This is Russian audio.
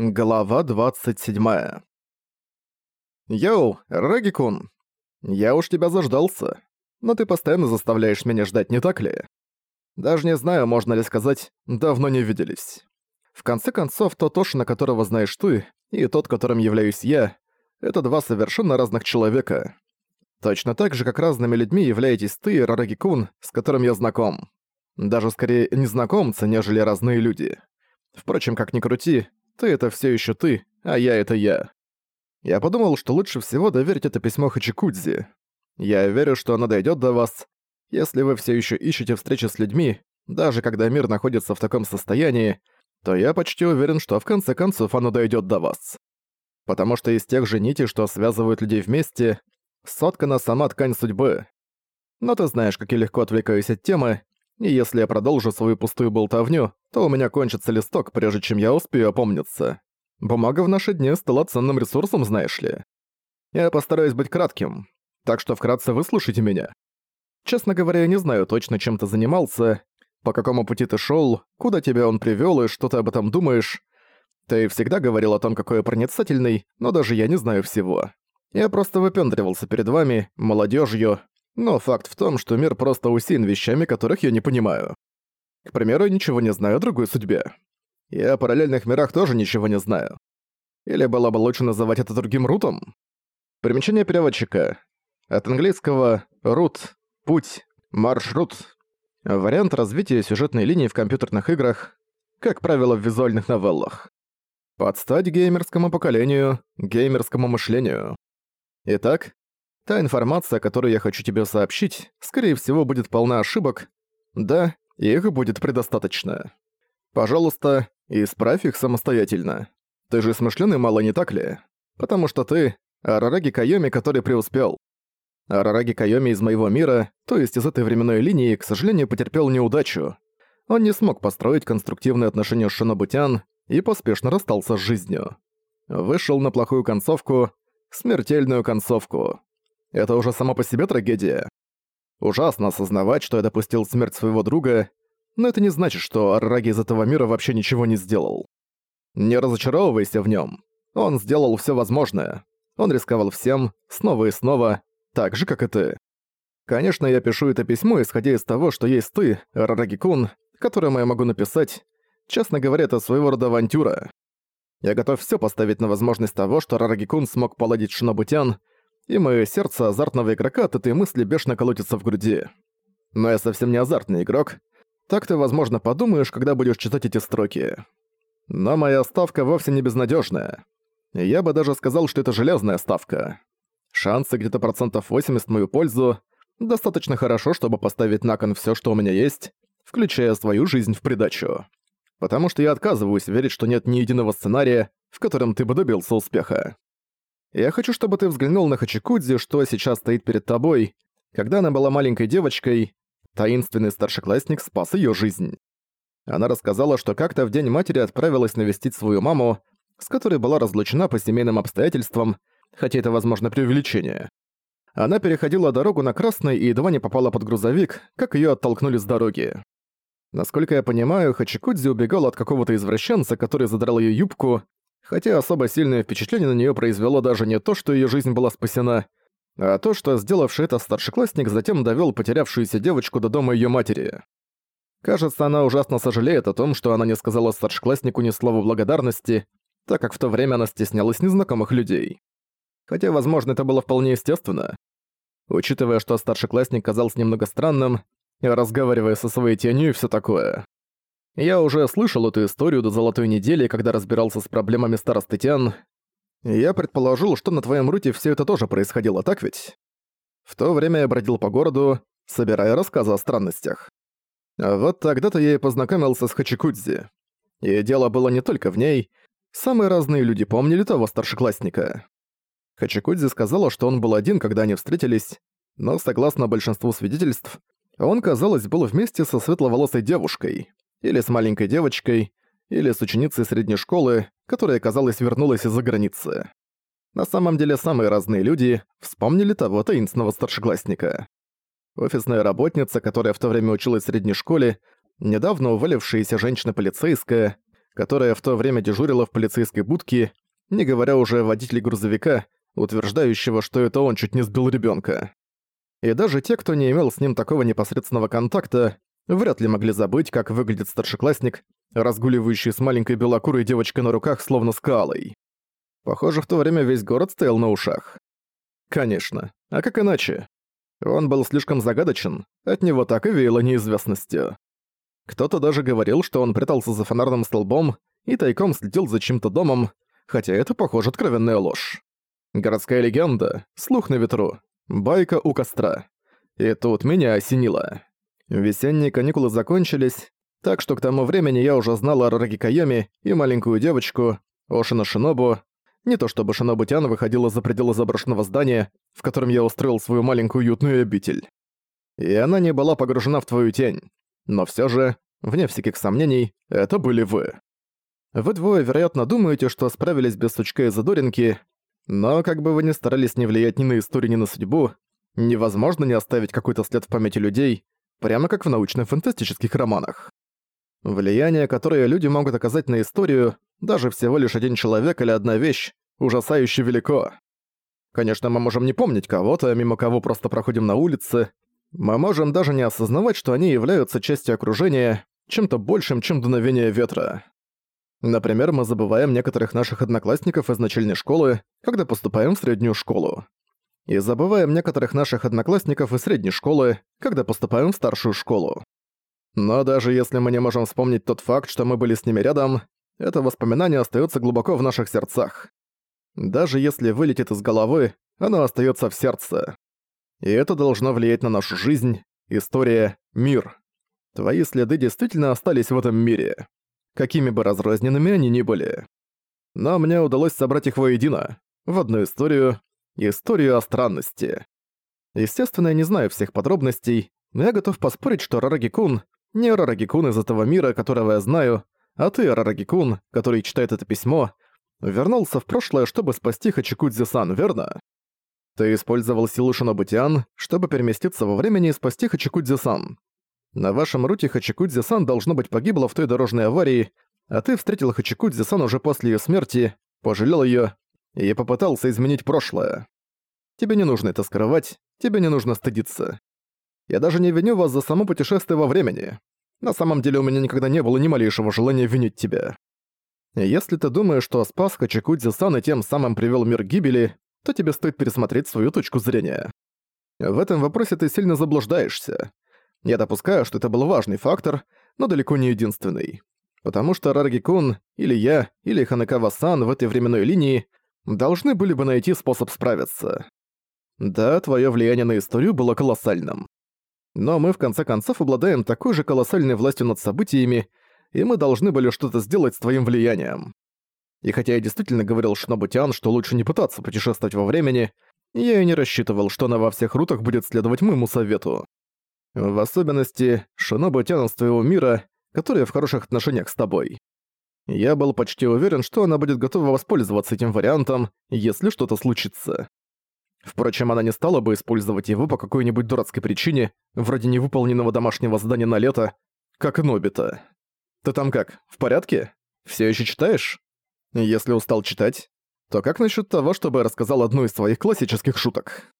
Глава 27. «Йоу, Регикун! Я уж тебя заждался, но ты постоянно заставляешь меня ждать, не так ли? Даже не знаю, можно ли сказать, давно не виделись. В конце концов, тот Тошина, которого знаешь ты, и тот, которым являюсь я, это два совершенно разных человека. Точно так же, как разными людьми являетесь ты Рарагикун, с которым я знаком. Даже скорее незнакомцы, нежели разные люди. Впрочем, как ни крути, ты это все еще ты, а я это я. Я подумал, что лучше всего доверить это письмо Хачикудзи. Я верю, что оно дойдет до вас. Если вы все еще ищете встречи с людьми, даже когда мир находится в таком состоянии, то я почти уверен, что в конце концов оно дойдет до вас. Потому что из тех же нитей, что связывают людей вместе, соткана сама ткань судьбы. Но ты знаешь, как я легко отвлекаюсь от темы, и если я продолжу свою пустую болтовню, то у меня кончится листок, прежде чем я успею опомниться. Бумага в наши дни стала ценным ресурсом, знаешь ли. Я постараюсь быть кратким, так что вкратце выслушайте меня. Честно говоря, я не знаю точно, чем ты занимался, по какому пути ты шел, куда тебя он привел и что ты об этом думаешь. Ты всегда говорил о том, какой я проницательный, но даже я не знаю всего. Я просто выпендривался перед вами, молодежью, но факт в том, что мир просто усеян вещами, которых я не понимаю. К примеру, я ничего не знаю о другой судьбе. Я о параллельных мирах тоже ничего не знаю. Или было бы лучше называть это другим рутом? Примечание переводчика. От английского «рут» — «путь», «маршрут». Вариант развития сюжетной линии в компьютерных играх, как правило, в визуальных новеллах. Подстать геймерскому поколению, геймерскому мышлению. Итак, Та информация, которую я хочу тебе сообщить, скорее всего, будет полна ошибок. Да, их будет предостаточно. Пожалуйста, исправь их самостоятельно. Ты же смышленый мало, не так ли? Потому что ты — Арараги Кайоми, который преуспел. Арараги Кайоми из моего мира, то есть из этой временной линии, к сожалению, потерпел неудачу. Он не смог построить конструктивные отношения с Шинобутян и поспешно расстался с жизнью. Вышел на плохую концовку, смертельную концовку. Это уже сама по себе трагедия. Ужасно осознавать, что я допустил смерть своего друга, но это не значит, что Арраги из этого мира вообще ничего не сделал. Не разочаровывайся в нем. Он сделал все возможное. Он рисковал всем, снова и снова, так же, как и ты. Конечно, я пишу это письмо, исходя из того, что есть ты, Рараги-кун, которое я могу написать. Честно говоря, это своего рода авантюра. Я готов все поставить на возможность того, что Рараги-кун смог поладить Шинобутян, и мое сердце азартного игрока от этой мысли бешено колотится в груди. Но я совсем не азартный игрок. Так ты, возможно, подумаешь, когда будешь читать эти строки. Но моя ставка вовсе не безнадежная. Я бы даже сказал, что это железная ставка. Шансы где-то процентов 80 в мою пользу. Достаточно хорошо, чтобы поставить на кон все, что у меня есть, включая свою жизнь в придачу. Потому что я отказываюсь верить, что нет ни единого сценария, в котором ты бы добился успеха. Я хочу, чтобы ты взглянул на Хачикудзи, что сейчас стоит перед тобой. Когда она была маленькой девочкой, таинственный старшеклассник спас ее жизнь. Она рассказала, что как-то в день матери отправилась навестить свою маму, с которой была разлучена по семейным обстоятельствам, хотя это, возможно, преувеличение. Она переходила дорогу на красный и едва не попала под грузовик, как ее оттолкнули с дороги. Насколько я понимаю, Хачикудзи убегал от какого-то извращенца, который задрал ее юбку, хотя особо сильное впечатление на нее произвело даже не то, что ее жизнь была спасена, а то, что сделавший это старшеклассник затем довел потерявшуюся девочку до дома ее матери. Кажется, она ужасно сожалеет о том, что она не сказала старшекласснику ни слова благодарности, так как в то время она стеснялась незнакомых людей. Хотя, возможно, это было вполне естественно. Учитывая, что старшеклассник казался немного странным, разговаривая со своей тенью и всё такое. Я уже слышал эту историю до золотой недели, когда разбирался с проблемами старосты Тян. Я предположил, что на твоем руте все это тоже происходило, так ведь? В то время я бродил по городу, собирая рассказы о странностях. А вот тогда-то я и познакомился с Хачикудзи. И дело было не только в ней. Самые разные люди помнили того старшеклассника. Хачикудзи сказала, что он был один, когда они встретились, но, согласно большинству свидетельств, он, казалось, был вместе со светловолосой девушкой или с маленькой девочкой, или с ученицей средней школы, которая, казалось, вернулась из-за границы. На самом деле самые разные люди вспомнили того таинственного старшеклассника. Офисная работница, которая в то время училась в средней школе, недавно уволившаяся женщина-полицейская, которая в то время дежурила в полицейской будке, не говоря уже о водителе грузовика, утверждающего, что это он чуть не сбил ребенка. И даже те, кто не имел с ним такого непосредственного контакта, вряд ли могли забыть, как выглядит старшеклассник, разгуливающий с маленькой белокурой девочкой на руках, словно скалой. Похоже, в то время весь город стоял на ушах. Конечно. А как иначе? Он был слишком загадочен, от него так и веяло неизвестностью. Кто-то даже говорил, что он прятался за фонарным столбом и тайком следил за чьим-то домом, хотя это, похоже, откровенная ложь. Городская легенда, слух на ветру, байка у костра. И тут меня осенило. Весенние каникулы закончились, так что к тому времени я уже знала о Раги Кайоми и маленькую девочку, Ошина Шинобу. Не то чтобы Шинобу Тян выходила за пределы заброшенного здания, в котором я устроил свою маленькую уютную обитель. И она не была погружена в твою тень. Но все же, вне всяких сомнений, это были вы. Вы двое, вероятно, думаете, что справились без сучка и задоринки, но как бы вы ни старались не влиять ни на историю, ни на судьбу, невозможно не оставить какой-то след в памяти людей, прямо как в научно-фантастических романах. Влияние, которое люди могут оказать на историю, даже всего лишь один человек или одна вещь, ужасающе велико. Конечно, мы можем не помнить кого-то, мимо кого просто проходим на улице. Мы можем даже не осознавать, что они являются частью окружения, чем-то большим, чем дуновение ветра. Например, мы забываем некоторых наших одноклассников из начальной школы, когда поступаем в среднюю школу. И забываем некоторых наших одноклассников из средней школы, когда поступаем в старшую школу. Но даже если мы не можем вспомнить тот факт, что мы были с ними рядом, это воспоминание остается глубоко в наших сердцах. Даже если вылетит из головы, оно остается в сердце. И это должно влиять на нашу жизнь, история, мир. Твои следы действительно остались в этом мире. Какими бы разрозненными они ни были. Но мне удалось собрать их воедино, в одну историю, историю о странности. Естественно, я не знаю всех подробностей, но я готов поспорить, что Рараги-кун не Рараги-кун из этого мира, которого я знаю, а ты, Рараги-кун, который читает это письмо, вернулся в прошлое, чтобы спасти Хачикудзи-сан, верно? Ты использовал силу Шинобутиан, чтобы переместиться во времени и спасти Хачикудзи-сан. На вашем руте Хачикудзи-сан должно быть погибла в той дорожной аварии, а ты встретил Хачикудзи-сан уже после ее смерти, пожалел ее и попытался изменить прошлое. Тебе не нужно это скрывать, тебе не нужно стыдиться. Я даже не виню вас за само путешествие во времени. На самом деле у меня никогда не было ни малейшего желания винить тебя. Если ты думаешь, что спас Хачикудзи-сан и тем самым привел мир к гибели, то тебе стоит пересмотреть свою точку зрения. В этом вопросе ты сильно заблуждаешься. Я допускаю, что это был важный фактор, но далеко не единственный. Потому что Рараги-кун, или я, или Ханекава-сан в этой временной линии должны были бы найти способ справиться. Да, твое влияние на историю было колоссальным. Но мы в конце концов обладаем такой же колоссальной властью над событиями, и мы должны были что-то сделать с твоим влиянием. И хотя я действительно говорил Шинобутян, что лучше не пытаться путешествовать во времени, я и не рассчитывал, что она во всех рутах будет следовать моему совету. В особенности Шинобутян из твоего мира, которая в хороших отношениях с тобой. Я был почти уверен, что она будет готова воспользоваться этим вариантом, если что-то случится. Впрочем, она не стала бы использовать его по какой-нибудь дурацкой причине, вроде невыполненного домашнего задания на лето, как Нобита. Ты там как, в порядке? Все еще читаешь? Если устал читать, то как насчет того, чтобы я рассказал одну из своих классических шуток?